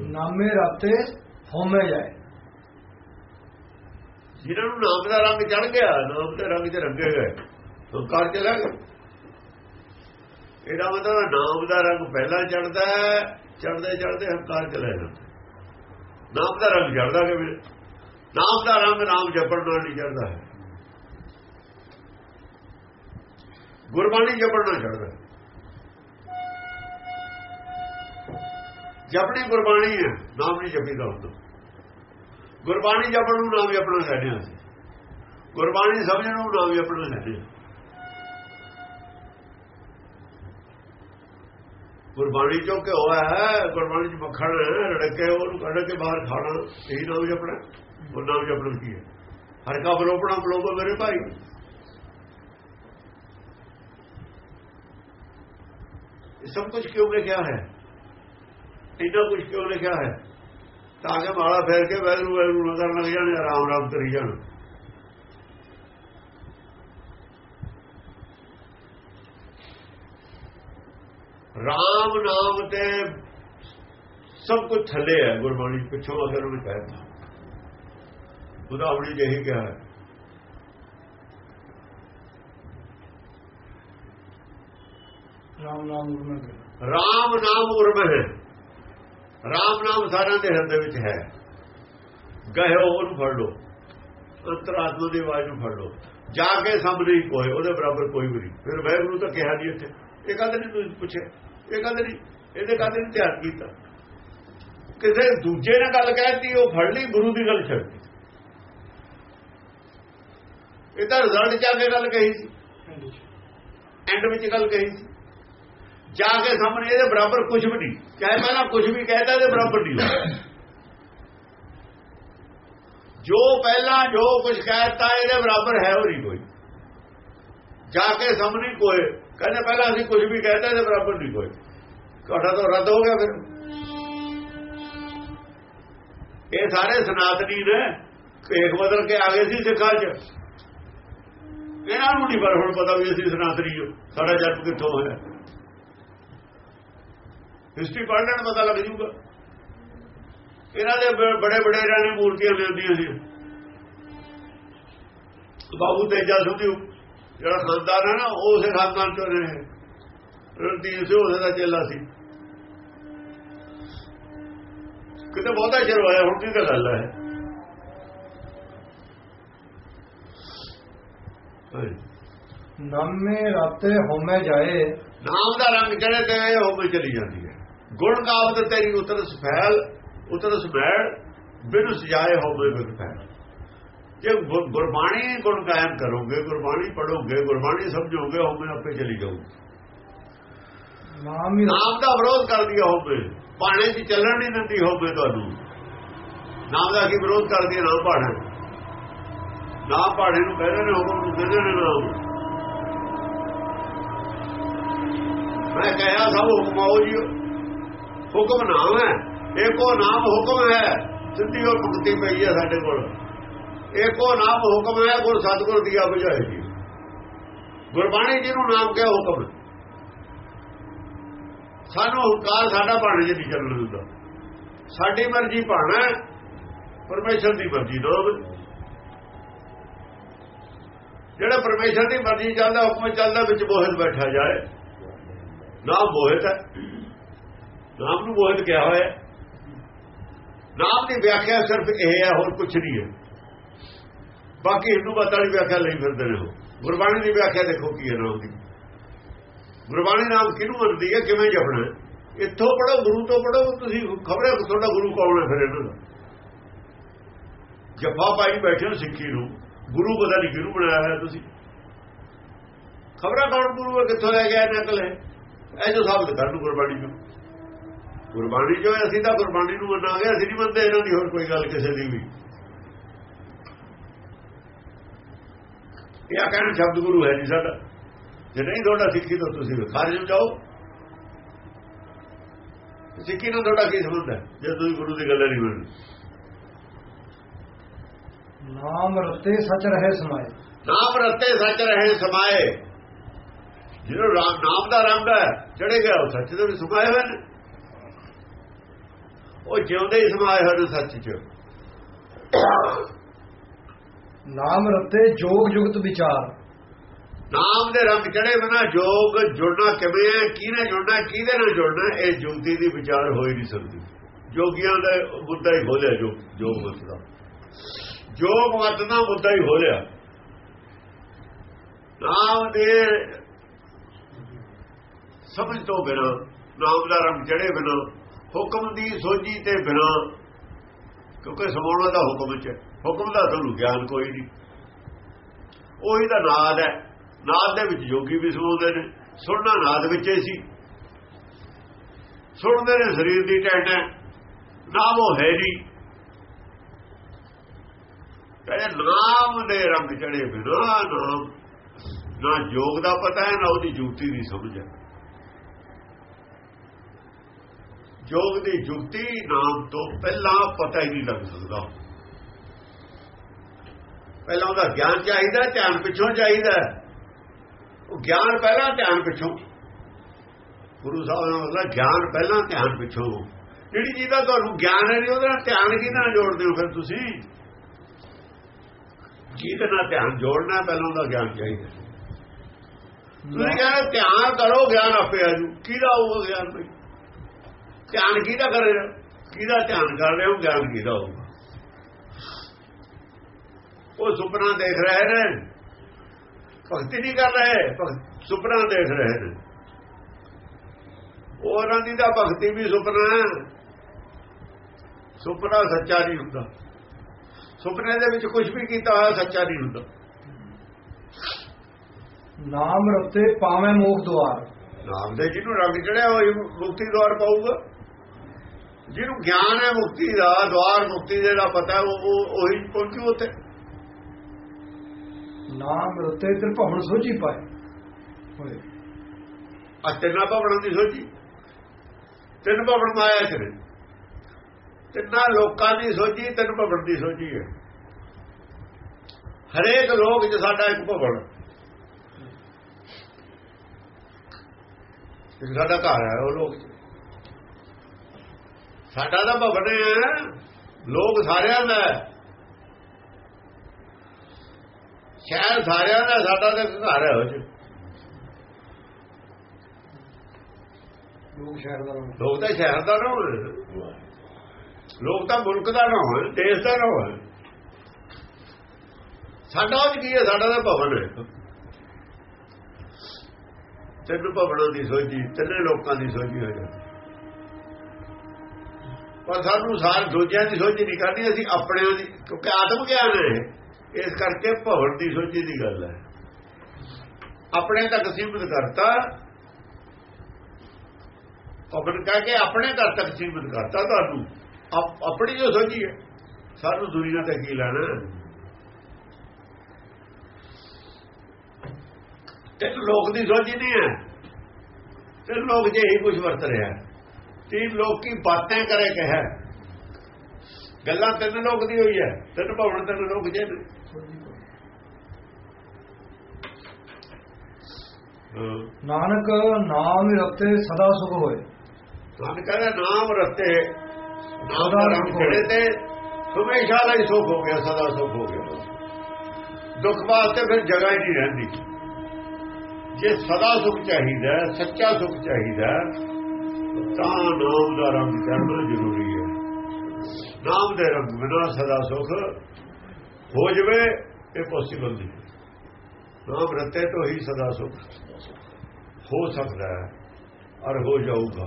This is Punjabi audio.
ਨਾਮੇ ਰਾਤੇ ਹੋਮੇ ਜਾਏ। ਜਿਹਨਾਂ ਨੂੰ ਨਾਮ ਦਾ ਰੰਗ ਚੜ ਗਿਆ, ਨਾਮ ਦੇ ਰੰਗ 'ਚ ਰੰਗੇ ਗਏ ਹੰਕਾਰ ਚਲਾ ਗਏ। ਇਹਦਾ ਮਤਲਬ ਨਾਮ ਦਾ ਰੰਗ ਪਹਿਲਾਂ ਚੜਦਾ ਚੜਦੇ ਚੜਦੇ ਹੰਕਾਰ ਚਲਾ ਜਾਂਦਾ। ਨਾਮ ਦਾ ਰੰਗ ਚੜਦਾ ਕਿਵੇਂ? ਨਾਮ ਦਾ ਰੰਗ ਨਾਮ ਜਪਣ ਨਾਲ ਨਹੀਂ ਚੜਦਾ ਹੈ ਗੁਰਬਾਣੀ ਜਪਣ ਨਾਲ ਚੜਦਾ ਜਪਣੀ ਗੁਰਬਾਣੀ ਹੈ, ਨਾਮ ਨਹੀਂ ਜਪੀਦਾ ਹੁੰਦਾ ਗੁਰਬਾਣੀ ਜਪਣ ਨੂੰ ਨਾਮ ਆਪਣਾ ਕਹਿੰਦੇ ਹਾਂ ਗੁਰਬਾਣੀ ਸਮਝਣ ਨੂੰ ਨਾਮ ਜਪਣਾ ਕਹਿੰਦੇ ਗੁਰਬਾਣੀ ਚੋਂ ਕਿ ਹੋਇਆ ਹੈ, ਗੁਰਬਾਣੀ ਚ ਮੱਖਣ ਰੜਕੇ ਉਹਨੂੰ ਕੱਢ ਕੇ ਬਾਹਰ ਖਾਣਾ, ਇਹੀ ਨਾਮ ਜਪਣਾ ਉਹ ਨਾਮ ਜਪਣਾ ਕੀ ਹੈ? ਹਰ ਕਾ ਬਲੋਪਣਾ, ਬਲੋਪ ਮੇਰੇ ਭਾਈ। ਇਹ ਸਭ ਕੁਝ ਕਿਉਂ ਲਿਖਿਆ ਹੈ? ਇੰਨਾ ਕੁਝ ਕਿਉਂ ਲਿਖਿਆ ਹੈ? ਤਾਂ ਕਿ ਮਾਲਾ ਫੇਰ ਕੇ ਵੈਰੂ ਵੈਰੂ ਨਾ ਕਰਨ ਲੱਗ ਜਾਣ ਆਰਾਮ ਆਰਾਮ ਕਰੀ ਜਾਣ। ਰਾਮ ਨਾਮ ਤੇ ਸਭ ਕੁਝ ਥੱਲੇ ਹੈ ਗੁਰਬਾਣੀ ਪਿੱਛੋਂ ਅਗਰ ਉਹਨੇ ਕਹਿਤਾ ਉਹਦਾ ਆਪਣੀ ਜਿਹੀ ਕਿਹਾ ਹੈ। ਰਾਮ ਨਾਮ ਗਿਆ ਰਾਮ ਨਾਮ ਉਰਮ ਹੈ ਰਾਮ ਨਾਮ ਸਾਰਿਆਂ ਦੇ ਹਿਰਦੇ ਵਿੱਚ ਹੈ। ਗਏ ਉਹਨੂੰ ਫੜ ਲਓ। ਅੰਤਰਾਤਮਾ ਦੀ ਆਵਾਜ਼ ਨੂੰ ਫੜ ਲਓ। ਜਾ ਕੇ ਸਾਹਮਣੇ ਕੋਈ ਉਹਦੇ ਬਰਾਬਰ ਕੋਈ ਵੀ ਨਹੀਂ। ਫਿਰ ਵੈਗੁਰੂ ਤਾਂ ਕਿਹਾ ਨਹੀਂ ਇੱਥੇ। ਇਹ ਕਦੇ ਨਹੀਂ ਤੁਸੀਂ ਪੁੱਛੇ ਇਹ ਕਦੇ ਨਹੀਂ ਇਹਦੇ ਕਦੇ ਨਹੀਂ ਧਿਆਨ ਕੀਤਾ? ਕਿਸੇ ਦੂਜੇ ਨੇ ਗੱਲ ਕਹਿਤੀ ਉਹ ਫੜ ਲਈ ਗੁਰੂ ਦੀ ਗੱਲ ਛੱਡ ਦਿੱਤੀ। ਇਹ ਤਾਂ ਰਿਜ਼ਲਟ ਚਾ ਕੇ ਗੱਲ ਕਹੀ ਸੀ। ਐਂਡ ਵਿੱਚ ਗੱਲ ਕਹੀ ਸੀ। ਜਾ ਕੇ ਸਾਹਮਣੇ ਇਹਦੇ ਬਰਾਬਰ ਕੁਝ ਵੀ ਨਹੀਂ। ਚਾਹੇ ਪਹਿਲਾਂ ਕੁਝ ਵੀ ਕਹਿਤਾ ਇਹਦੇ ਬਰਾਬਰ ਨਹੀਂ ਜੋ ਪਹਿਲਾਂ ਜੋ ਕੁਝ ਕਹਿਤਾ ਇਹਦੇ ਬਰਾਬਰ ਹੈ ਉਹ ਨਹੀਂ ਕੋਈ। ਜਾ ਕੇ ਸਾਹਮਣੇ ਕੋਈ, ਕਹਿੰਦੇ ਪਹਿਲਾਂ ਅਸੀਂ ਕੁਝ ਵੀ ਕਹਿਤਾ ਇਹਦੇ ਬਰਾਬਰ ਨਹੀਂ ਕੋਈ। ਤੁਹਾਡਾ ਤਾਂ ਰੱਦ ਹੋ ਗਿਆ ਫਿਰ। ਇਹ ਸਾਰੇ ਸਨਾਤਨੀ ਨੇ ਭੇਖ ਬਦਲ ਕੇ ਆ ਗਏ ਸੀ ਸਿੱਖਾਂ 'ਚ। ਇਹਨਾਂ ਨੂੰ ਨਹੀਂ ਪਰ ਹੁਣ ਪਤਾ ਵੀ ਅਸੀਂ ਸਨਾਤਨੀ ਹਾਂ। ਸਾਡਾ ਜਨਮ ਕਿੱਥੋਂ ਹੋਇਆ। ਹਿਸਟਰੀ ਪੜ੍ਹਨ ਨਾਲ ਪਤਾ ਲੱਗ ਜੂਗਾ ਇਹਨਾਂ ਦੇ ਬੜੇ ਬੜੇ ਇਹਨਾਂ ਨੇ ਮੂਰਤੀਆਂ ਲਿਆਂਦੀਆਂ ਸੀ। ਬਾਬੂ ਤੇਜਾ ਸੁਧੀ ਜਿਹੜਾ ਖਾਨਦਾਨ ਹੈ ਨਾ ਉਹ ਉਸੇ ਖਾਨਦਾਨ ਚੋਂ ਰਹੇ ਰਣਜੀਤ ਸਿੰਘ ਉਹਦਾ ਦਾ ਚੇਲਾ ਸੀ। ਕਿਤੇ ਬਹੁਤਾ ਚਿਰ ਹੋਇਆ ਹੁਣ ਕੀ ਗੱਲ ਹੈ? ਨਾਮੇ ਰਾਤੇ ਹੋਮੇ ਜਾਏ। ਨਾਮ ਦਾ ਰੰਗ ਚੜੇ ਤੇ ਹੋ ਕੇ ਚਲੀ ਜਾਂਦੀ ਹੈ। ਗੁਣ ਗਾਵਤ ਤੇਰੀ ਉਤਰ ਸਫੈਲ ਉਤਰ ਸਫੈਲ ਬਿਨ ਸਜਾਏ ਹੋਵੇ ਬਿਨ ਫੈਲ ਜੇ ਗੁਰਬਾਣੀ ਗੁਣ ਕਾਇਮ ਕਰੋਗੇ ਗੁਰਬਾਣੀ ਪੜੋਗੇ ਗੁਰਬਾਣੀ ਸਮਝੋਗੇ ਹੋਵੇ ਆਪੇ ਚਲੀ ਜਾਊਗੀ। ਨਾਮ ਹੀ ਨਾਮ ਦਾ ਵਿਰੋਧ ਕਰਦੀ ਹੋਵੇ ਬਾਣੇ 'ਚ ਚੱਲਣ ਨਹੀਂ ਦਿੰਦੀ ਹੋਵੇ ਤੁਹਾਨੂੰ। ਨਾਮ ਦਾ ਕੀ ਵਿਰੋਧ ਕਰਦੀ ਹੈ ਨਾਮ ਬਾਣਾ। ਨਾਮ ਬਾਣੇ ਨੂੰ ਕਹਿੰਦੇ ਨੇ ਹੁਕਮ ਨੂੰ ਕਹਿੰਦੇ ਨੇ ਨਾਮ। ਮੈਂ ਕਹਿਆ ਸਭ ਹੁਕਮ ਆਓ ਜੀ। ਹੁਕਮ ਨਾਮ ਹੈ। ਏਕੋ ਨਾਮ ਹੁਕਮ ਹੈ। ਸਿੱਧੀ ਉਹ ਭਗਤੀ ਪਈ ਹੈ ਸਾਡੇ ਕੋਲ। ਏਕੋ ਨਾਮ ਹੁਕਮ ਹੈ, ਗੁਰ ਸਤਗੁਰ ਦੀਆ ਬੁਝਾਏ ਜੀ ਗੁਰਬਾਣੀ ਜੀ ਨੂੰ ਨਾਮ ਕਿਹਾ ਹੁਕਮ। ਸਾਨੂੰ ਹੰਕਾਰ ਸਾਡਾ ਭਾਣੇ ਜੀ ਨਹੀਂ ਚੱਲਣ ਦਿੰਦਾ। ਸਾਡੀ ਮਰਜ਼ੀ ਪਾਣਾ ਪਰਮੇਸ਼ਰ ਦੀ ਮਰਜ਼ੀ ਦੋ ਜਿਹੜਾ ਪਰਮੇਸ਼ਰ ਦੀ ਮਰਜ਼ੀ ਚੱਲਦਾ, ਹੁਕਮ ਚੱਲਦਾ, ਵਿੱਚ ਮੋਹਿਤ ਬੈਠਾ ਜਾਏ। ਨਾ ਮੋਹਿਤ ਹੈ। ਨਾਮ ਨੂੰ ਮੋਹਿਤ ਕਿਹਾ ਹੋਇਆ ਨਾਮ ਦੀ ਵਿਆਖਿਆ ਸਿਰਫ ਇਹ ਹੈ, ਹੋਰ ਕੁਝ ਨਹੀਂ ਹੈ। ਬਾਕੀ ਹਿੰਦੂ ਮਤਾਂ ਵਾਲੀ ਵਿਆਖਿਆ ਲਈ ਫਿਰਦੇ ਨੇ ਗੁਰਬਾਣੀ ਦੀ ਵਿਆਖਿਆ ਦੇਖੋ ਕੀ ਹੈ ਨਾਮ ਦੀ। ਗੁਰਬਾਣੀ ਨਾਮ ਕਿਹਨੂੰ ਮੰਨਦੀ ਹੈ, ਕਿਵੇਂ ਜਪਣਾ ਇੱਥੋਂ ਪੜੋ ਗੁਰੂ ਤੋਂ ਪੜੋ ਤੁਸੀਂ ਖਬਰੇ ਤੁਹਾਡਾ ਗੁਰੂ ਕੌਣ ਹੈ ਫਿਰ ਇਹਨਾਂ ਦਾ? ਜਪਾ ਪਾਈ ਬੈਠੇ ਸਿੱਖੀ ਨੂੰ, ਗੁਰੂ ਪਤਾ ਨਹੀਂ ਕਿਹਨੂੰ ਬਣਾਇਆ ਹੈ ਤੁਸੀਂ। ਖਬਰਾਂ ਕੌਣ ਗੁਰੂ ਹੈ, ਕਿੱਥੋਂ ਲੈ ਗਿਆ ਨਕਲ ਹੈ? ਇਹ ਜੋ ਸਾਬਤ ਕਰਨ ਨੂੰ ਗੁਰਬਾਣੀ ਨੂੰ। ਗੁਰਬਾਣੀ ਜੋ ਅਸੀਂ ਤਾਂ ਗੁਰਬਾਣੀ ਨੂੰ ਮੰਨਾਂਗੇ ਅਸੀਂ ਨਹੀਂ ਮੰਨਦੇ ਇਹਨਾਂ ਦੀ ਹੋਰ ਕੋਈ ਗੱਲ ਕਿਸੇ ਦੀ ਵੀ। ਇਹ ਕਹਿੰਦੇ ਸ਼ਬਦ ਗੁਰੂ ਹੈ ਜੀ ਸਾਡਾ। ਜੇ ਨਹੀਂ ਤੁਹਾਡਾ ਸਿੱਖੀ ਤਾਂ ਤੁਸੀਂ ਖਾਰਜ ਜਾਓ ਸਿੱਖੀ ਨਾਲ ਤੁਹਾਡਾ ਕੀ ਸੰਬੰਧ ਹੈ? ਜੇ ਤੁਸੀਂ ਗੁਰੂ ਦੀ ਗੱਲ ਨਹੀਂ ਮੰਨਦੇ। ਨਾਮ ਰਤੇ ਸਚ ਰਹੇ ਸਮਾਏ। ਨਾਮ ਰਤੇ ਸੱਚ ਰਹੇ ਸਮਾਏ। ਜਿਹਨੂੰ ਰਾਮ ਨਾਮ ਦਾ ਰੰਗ ਹੈ ਚੜੇ ਗਿਆ ਉਹ ਸੱਚ ਦੇ ਵਿੱਚ ਸੁਮਾਏ ਹੋਏ ਨੇ। ਉਹ ਜਿਉਂਦੇ ਹੀ ਸਮਾਏ ਹੋਏ ਨੇ ਸੱਚ 'ਚ। ਨਾਮ ਰਤੇ ਜੋਗ ਜੁਗਤ ਵਿਚਾਰ। ਨਾਮ ਦੇ ਰੰਗ ਚੜੇ ਬਿਨਾ ਜੋਗ ਜੁੜਨਾ ਕਿਵੇਂ ਹੈ ਕਿਹਨੇ ਜੁੜਨਾ ਕਿਹਦੇ ਨਾਲ ਜੁੜਨਾ ਇਹ ਜੁਗਤੀ ਦੀ ਵਿਚਾਰ ਹੋ ਹੀ ਨਹੀਂ ਸਕਦੀ। ਜੋਗੀਆਂ ਦਾ ਮੁੱਦਾ ਹੀ ਖੋਲਿਆ ਜੋ ਜੋਗ ਮਤ ਦਾ। ਜੋਗ ਮਤ ਦਾ ਮੁੱਦਾ ਹੀ ਖੋਲਿਆ। ਨਾਮ ਦੇ ਸਮਝ ਤੋਂ ਬਿਨਾ ਨਾਮ ਦਾ ਰੰਗ ਚੜੇ ਬਿਨਾ ਹੁਕਮ ਦੀ ਸੋਝੀ ਤੇ ਬਿਨਾ, ਕਿਉਂਕਿ ਸਮਾਉਣਾ ਦਾ ਹੁਕਮ ਚ ਹੈ। ਹੁਕਮ ਦਾ ਤੁਹਾਨੂੰ ਗਿਆਨ ਕੋਈ ਨਹੀਂ। ਉਹੀ ਦਾ ਨਾਦ ਹੈ। ਨਾਦ ਦੇ ਵਿੱਚ ਯੋਗੀ ਵੀ ਸਮਾਉਂਦੇ ਨੇ। ਸੁਣਨਾ ਨਾਦ ਵਿੱਚ ਹੀ ਸੀ। ਸੁਣਦੇ ਨੇ, ਸਰੀਰ ਦੀ ਟੈਂਟ ਹੈ। ਨਾਮ ਉਹ ਹੈ ਜੀ ਕਹਿੰਦੇ ਨਾਮ ਦੇ ਰੰਗ ਚੜੇ ਬਿਨਾ ਨਾਮ। ਨਾ ਜੋਗ ਦਾ ਪਤਾ ਹੈ, ਨਾ ਉਹਦੀ ਜੁਗਤੀ ਦੀ ਸਮਝ ਹੈ। ਜੋਗ ਦੀ ਜੁਗਤੀ ਨਾਮ ਤੋਂ ਪਹਿਲਾਂ ਪਤਾ ਹੀ ਨਹੀਂ ਲੱਗ ਸਕਦਾ। ਪਹਿਲਾਂ ਉਹਦਾ ਗਿਆਨ ਚਾਹੀਦਾ ਧਿਆਨ ਪਿੱਛੋਂ ਚਾਹੀਦਾ। ਉਹ ਗਿਆਨ ਪਹਿਲਾਂ ਧਿਆਨ ਪਿੱਛੋਂ। ਗੁਰੂ ਸਾਹਿਬ ਦਾ ਮਤਲਬ ਗਿਆਨ ਪਹਿਲਾਂ ਧਿਆਨ ਪਿੱਛੋਂ। ਜਿਹੜੀ ਚੀਜ਼ ਦਾ ਤੁਹਾਨੂੰ ਗਿਆਨ ਹੈ ਨਹੀਂ ਉਹਦੇ ਧਿਆਨ ਕਿਹਦੇ ਨਾਲ ਜੋੜਦੇ ਹੋ ਫਿਰ ਤੁਸੀਂ? ਜਿਹਦੇ ਨਾਲ ਧਿਆਨ ਜੋੜਨਾ ਪਹਿਲਾਂ ਉਹਦਾ ਗਿਆਨ ਚਾਹੀਦਾ ਤੁਸੀਂ ਕਹਿੰਦੇ ਧਿਆਨ ਕਰੋ ਗਿਆਨ ਆਪੇ ਆ ਜੂ। ਕਿਹਦਾ ਹੋਊਗਾ ਗਿਆਨ ਭਈ ਧਿਆਨ ਕਿਹਦਾ ਕਰ ਰਹੇ ਕਿਹਦਾ ਧਿਆਨ ਕਰ ਰਹੇ ਹੋ? ਗਿਆਨ ਕਿਹਦਾ ਹੋਊਗਾ? ਉਹ ਸੁਪਨਾ ਦੇਖ ਰਹੇ ਨੇ। ਭਗਤੀ ਨਹੀਂ ਕਰ ਰਹੇ ਸੁਪਨਾ ਦੇਖ ਰਹੇ ਨੇ। ਉਹਨਾਂ ਦੀ ਤਾਂ ਭਗਤੀ ਵੀ ਸੁਪਨਾ ਹੈ। ਸੁਪਨਾ ਸੱਚਾ ਨਹੀਂ ਹੁੰਦਾ। ਸੁਪਨੇ ਦੇ ਵਿੱਚ ਕੁਝ ਵੀ ਕੀਤਾ ਹੋਇਆ ਸੱਚਾ ਨਹੀਂ ਹੁੰਦਾ। ਨਾਮ ਰਤੇ ਪਾਵੇਂ ਮੋਖ ਦੁਆਰ। ਨਾਮ ਦੇ ਜਿਹਨੂੰ ਰੰਗ ਚੜਿਆ ਹੋਈ ਮੁਕਤੀ ਦਵਾਰ ਪਾਊਗਾ। ਜਿਹਨੂੰ ਗਿਆਨ ਹੈ ਮੁਕਤੀ ਦਾ ਦਵਾਰ ਮੁਕਤੀ ਦੇ ਦਾ ਪਤਾ ਉਹ ਉਹ- ਪਹੁੰਚੂ ਉੱਥੇ। ਨਾਮ ਰਤੇ ਤੇ ਭਵਨ ਸੋਝੀ ਪਾਏ। ਹੋਏ। ਆ ਤਿੰਨਾਂ ਭਵਨਾਂ ਦੀ ਸੋਚੀ ਤਿੰਨ ਭਵਨ ਮਾਇਆ ਚ ਨੇ। ਤਿੰਨਾਂ ਲੋਕਾਂ ਦੀ ਸੋਚੀ ਤਿੰਨ ਭਵਨ ਦੀ ਸੋਚੀ ਹੈ। ਹਰੇਕ ਲੋਕ ਚ ਸਾਡਾ ਇੱਕ ਭਵਨ। ਇੱਕ ਸਾਡਾ ਘਰ ਹੈ ਉਹ ਲੋਕ। ਸਾਡਾ ਤਾਂ ਭਵਨ ਹੈ ਲੋਕ ਸਾਰਿਆਂ ਦਾ। ਸ਼ਹਿਰ ਸਾਰਿਆਂ ਦਾ ਸਾਡਾ ਤਾਂ ਘਰ ਹੈ ਉਹ 'ਚ। ਲੋਕ ਸ਼ਹਿਰ ਦਾ ਲੋਕ ਤਾਂ ਸ਼ਹਿਰ ਦਾ ਨਾ ਹੋਣ। ਲੋਕ ਤਾਂ ਮੁਲਕ ਦਾ ਨਾ ਹੋਣ ਦੇਸ਼ ਦਾ ਨਾ ਹੋਣ। ਸਾਡਾ ਉਹ ਕੀ ਹੈ? ਸਾਡਾ ਤਾਂ ਭਵਨ ਹੈ। ਤਿੰਨ ਭਵਨਾਂ ਦੀ ਸੋਝੀ ਤਿੰਨੇ ਲੋਕਾਂ ਦੀ ਸੋਝੀ ਹੋ ਜਾਂਦੀ। ਪਰ ਸਾਨੂੰ ਸਾਰ ਦੂਜਿਆਂ ਦੀ ਸੋਝੀ ਨਹੀਂ ਕਰਨੀ, ਅਸੀਂ ਆਪਣਿਆਂ ਦੀ, ਕਿਉਂਕਿ ਆਤਮ ਗਿਆਨ ਹੈ। ਇਸ ਕਰਕੇ ਭਵਨ ਦੀ ਸੋਝੀ ਦੀ ਗੱਲ ਹੈ। ਆਪਣੇ ਤੱਕ ਸੀਮਿਤ ਕਰਤਾ, ਭਵਨ ਕਹਿ ਕੇ ਆਪਣੇ ਘਰ ਤੱਕ ਸੀਮਿਤ ਕਰਤਾ ਤੁਹਾਨੂੰ। ਆਪਣੀ ਜੋ ਸੋਝੀ ਹੈ, ਸਾਨੂੰ ਦੁਨੀਆ ਤੇ ਕੀ ਲੈਣਾ ਤੇ ਲੋਕ ਦੀ ਸੋਝੀ ਨਹੀਂ ਹੈ। ਤੇ ਲੋਕ ਜੇ ਹੀ ਕੁਝ ਵਰਤ ਰਿਹਾ ਤੀਨ ਲੋਕ ਕੀ ਬਾਤਾਂ ਕਰੇ ਕਹੇ ਗੱਲਾਂ ਤਿੰਨ ਲੋਕ ਦੀ ਹੋਈ ਹੈ। ਤਿੰਨ ਭਵਨ ਤਿੰਨ ਲੋਕ ਜੇ। ਨਾਨਕ ਨਾਮ ਰਤੇ ਸਦਾ ਸੁਖ ਹੋਏ। ਨਾਮ ਕਹਿੰਦਾ ਨਾਮ ਰਤੇ ਨਾਮ ਦਾ ਰੰਗ ਜਿਹੜੇ ਤੇ ਹਮੇਸ਼ਾ ਲਈ ਸੁਖ ਹੋ ਗਿਆ ਸਦਾ ਸੁਖ ਹੋ ਗਿਆ। ਦੁੱਖ ਵਾਸਤੇ ਫਿਰ ਜਗ੍ਹਾ ਹੀ ਨਹੀਂ ਰਹਿੰਦੀ। ਜੇ ਸਦਾ ਸੁਖ ਚਾਹੀਦਾ ਸੱਚਾ ਸੁਖ ਚਾਹੀਦਾ ਤਾਂ ਨਾਮ ਦਾ ਰੰਗ ਕਰਨਾ ਜ਼ਰੂਰੀ ਹੈ। ਨਾਮ ਦੇ ਰੰਗ ਬਿਨਾ ਸਦਾ ਸੁਖ ਹੋ ਜਵੇ, ਇਹ ਪੋਸੀਬਲ ਨਹੀਂ। ਨਾਮ ਰਤੇ ਤੋਂ ਹੀ ਸਦਾ ਸੁਖ ਹੋ ਸਕਦਾ ਹੈ ਔਰ ਹੋ ਜਾਊਗਾ।